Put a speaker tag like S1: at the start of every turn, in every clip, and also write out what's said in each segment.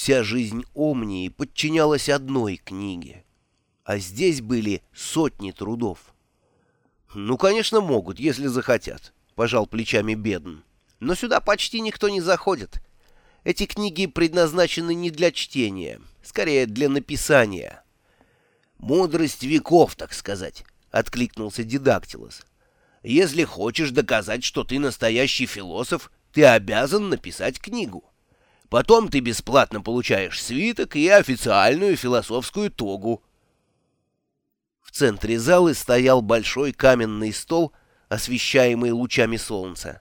S1: Вся жизнь Омнии подчинялась одной книге, а здесь были сотни трудов. «Ну, конечно, могут, если захотят», — пожал плечами Бедн. «Но сюда почти никто не заходит. Эти книги предназначены не для чтения, скорее для написания». «Мудрость веков, так сказать», — откликнулся Дидактилос. «Если хочешь доказать, что ты настоящий философ, ты обязан написать книгу. Потом ты бесплатно получаешь свиток и официальную философскую тогу». В центре залы стоял большой каменный стол, освещаемый лучами солнца.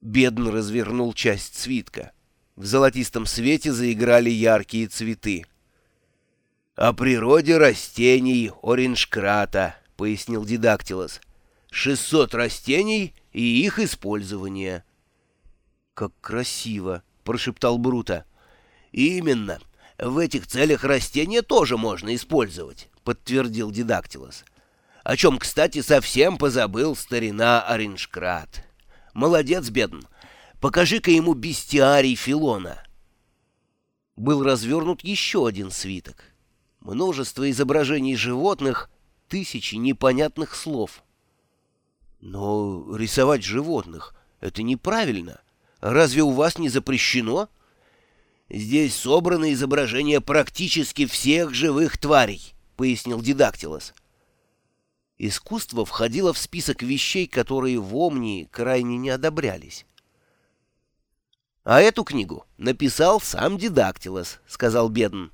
S1: Бедн развернул часть свитка. В золотистом свете заиграли яркие цветы.
S2: «О природе растений Ориншкрата», — пояснил Дидактилос. «Шестьсот растений и их использование».
S1: «Как красиво!» — прошептал Брута.
S2: «Именно. В этих целях растения тоже можно использовать», — подтвердил Дидактилос. «О чем, кстати, совсем позабыл старина Ориншкрат. Молодец, бедн. Покажи-ка ему бестиарий Филона».
S1: Был развернут еще один свиток. Множество изображений животных, тысячи непонятных слов. Но рисовать животных — это неправильно. Разве у вас не запрещено?
S2: Здесь собраны изображения практически всех живых тварей, — пояснил Дидактилос.
S1: Искусство входило в список вещей, которые в Омнии крайне не одобрялись. «А эту книгу написал сам Дидактилос», — сказал Бедн.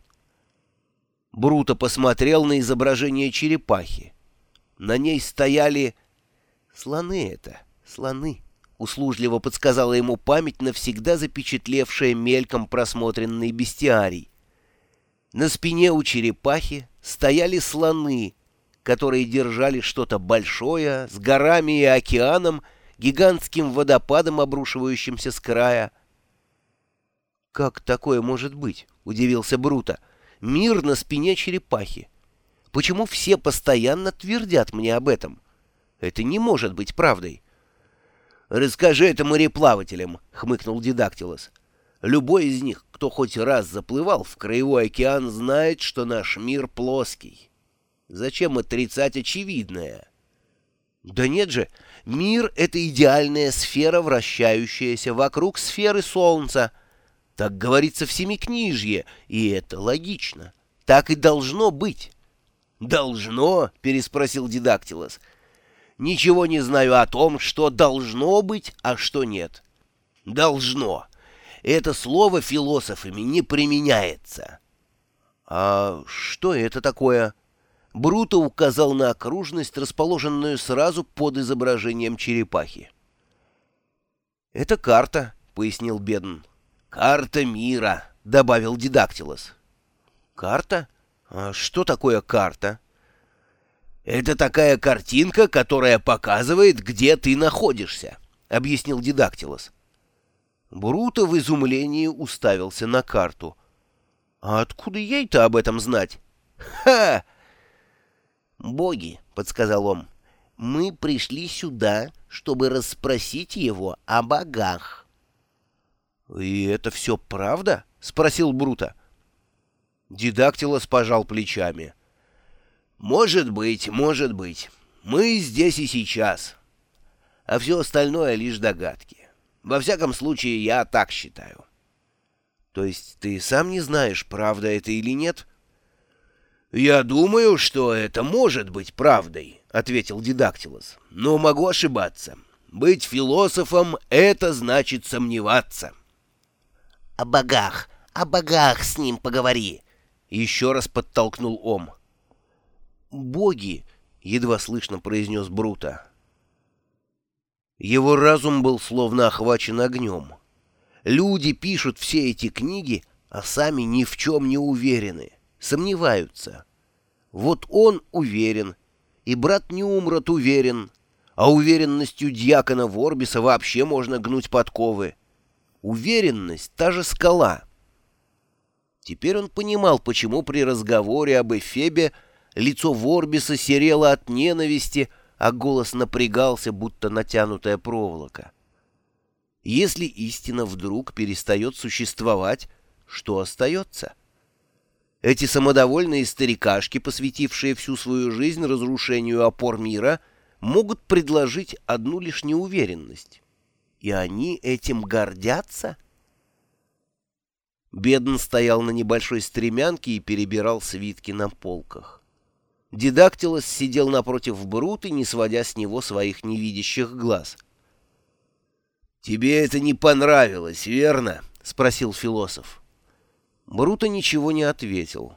S1: Бруто посмотрел на изображение черепахи. На ней стояли... Слоны это, слоны, услужливо подсказала ему память, навсегда запечатлевшая мельком просмотренный бестиарий. На спине у черепахи стояли слоны, которые держали что-то большое, с горами и океаном, гигантским водопадом, обрушивающимся с края. «Как такое может быть?» — удивился Бруто. «Мир на спине черепахи. Почему все постоянно твердят мне об этом? Это не может быть правдой».
S2: «Расскажи это мореплавателям», — хмыкнул Дидактилос. «Любой из них, кто хоть раз заплывал в краевой океан, знает, что наш мир плоский. Зачем отрицать очевидное?»
S1: «Да нет же, мир — это идеальная сфера, вращающаяся вокруг сферы Солнца». Так говорится в Семикнижье, и это логично. Так и должно быть.
S2: «Должно?» — переспросил Дидактилос. «Ничего не знаю о том, что должно быть, а что нет». «Должно. Это слово философами не применяется».
S1: «А что это такое?» Бруто указал на окружность, расположенную сразу под изображением черепахи. «Это карта», — пояснил Бедн.
S2: «Карта мира», — добавил Дидактилос.
S1: «Карта? А что такое карта?»
S2: «Это такая картинка, которая показывает, где ты находишься», — объяснил Дидактилос.
S1: Бруто в изумлении уставился на карту. «А откуда ей-то об этом знать?»
S2: «Ха!»
S3: «Боги», — подсказал он, — «мы пришли сюда, чтобы расспросить его о богах».
S1: «И это все правда?» — спросил Брута. Дидактилос пожал плечами.
S2: «Может быть, может быть. Мы здесь и сейчас. А все остальное лишь догадки. Во всяком случае, я так считаю».
S1: «То есть ты сам не знаешь, правда это или нет?»
S2: «Я думаю, что это может быть правдой», — ответил Дидактилос. «Но могу ошибаться. Быть философом — это значит сомневаться».
S3: «О богах, о богах с ним поговори!»
S1: Еще раз подтолкнул Ом. «Боги!» — едва слышно произнес Брута. Его разум был словно охвачен огнем. Люди пишут все эти книги, а сами ни в чем не уверены, сомневаются. Вот он уверен, и брат Неумрат уверен, а уверенностью дьякона Ворбиса вообще можно гнуть подковы. Уверенность — та же скала. Теперь он понимал, почему при разговоре об Эфебе лицо Ворбиса серело от ненависти, а голос напрягался, будто натянутая проволока. Если истина вдруг перестает существовать, что остается? Эти самодовольные старикашки, посвятившие всю свою жизнь разрушению опор мира, могут предложить одну лишь неуверенность. И они этим гордятся? Бедн стоял на небольшой стремянке и перебирал свитки на полках. Дидактилос сидел напротив Бруты, не сводя с него своих невидящих глаз.
S2: «Тебе это не понравилось, верно?» — спросил философ.
S1: Бруто ничего не ответил.